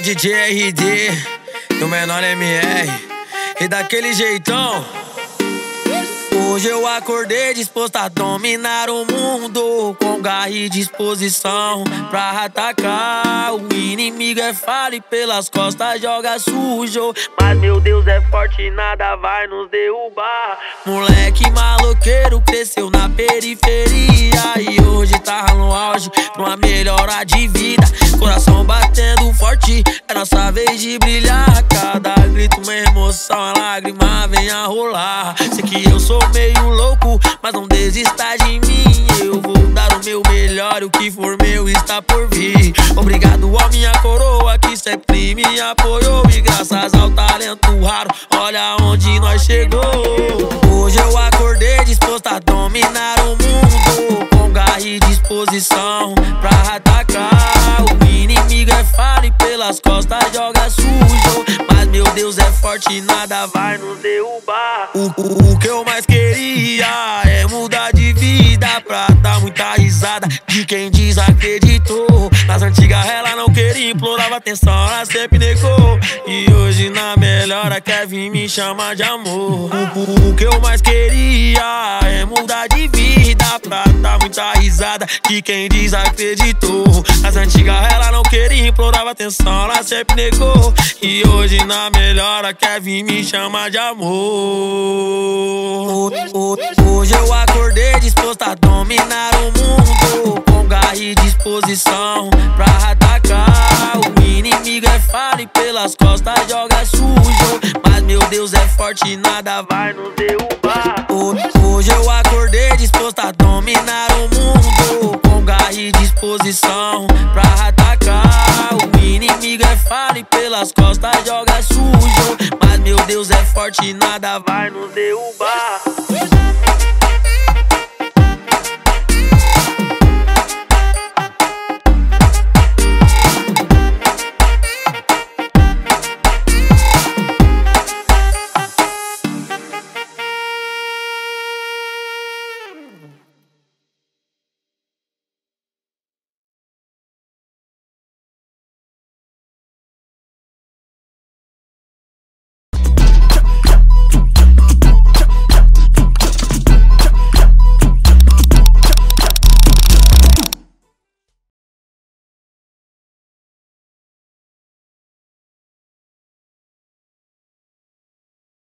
DJ RD, do menor MR, e daquele jeitão. Hoje eu acordei disposto a dominar o mundo Com garra e disposição pra atacar O inimigo é falho e pelas costas joga sujo Mas meu Deus é forte e nada vai nos derrubar Moleque maloqueiro cresceu na periferia E hoje tá no auge, numa melhora de vida Coração batendo forte, é nossa vez de brilhar Cada grito uma emoção, a lágrima vem a rolar Sei que eu sou meio louco, mas não desista de mim. Eu vou dar o meu melhor, o que for meu está por vir. Obrigado a minha coroa que sempre me apoiou. E graças ao talento raro, olha onde nós chegou. Hoje eu acordei disposto a dominar o mundo. Com garra e disposição pra atacar. O inimigo é falho e pelas costas joga sujo. Mas meu Deus é forte nada vai nos derrubar. O, o, o que eu mais queria é mudar de vida pra dar muita risada de quem desacreditou. Antigas ela não queria, implorava atenção, ela sempre negou. E hoje na melhora quer vir me chamar de amor. O, que eu mais queria é mudar de vida pra dar muita risada de quem desacreditou. Nas antigas ela não queria, implorava atenção, ela sempre negou. E hoje na melhora quer vir me chamar de amor. Hoje eu acordei disposto a dominar o mundo disposição pra atacar. O inimigo é falho e pelas costas joga sujo. Mas meu Deus é forte e nada vai nos derrubar. Hoje eu acordei disposto a dominar o mundo. Com garra e disposição pra atacar. O inimigo é falho e pelas costas joga sujo. Mas meu Deus é forte e nada vai nos derrubar